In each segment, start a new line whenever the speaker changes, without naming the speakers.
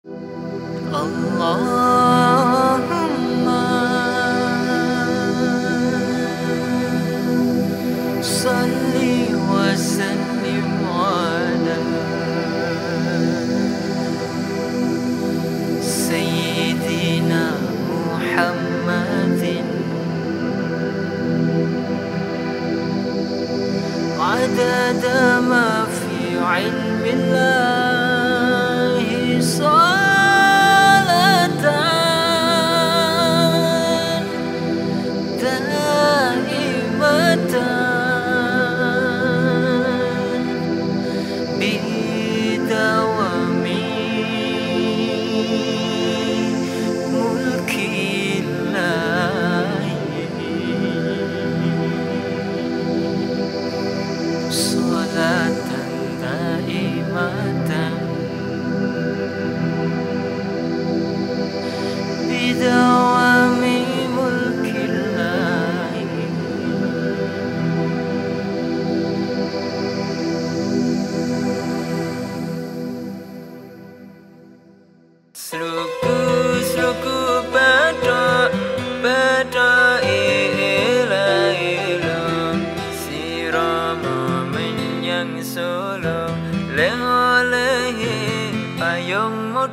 اللهم صل وسلم على سيدنا محمد. عدد ما في علم الله. 뜬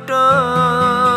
ছোট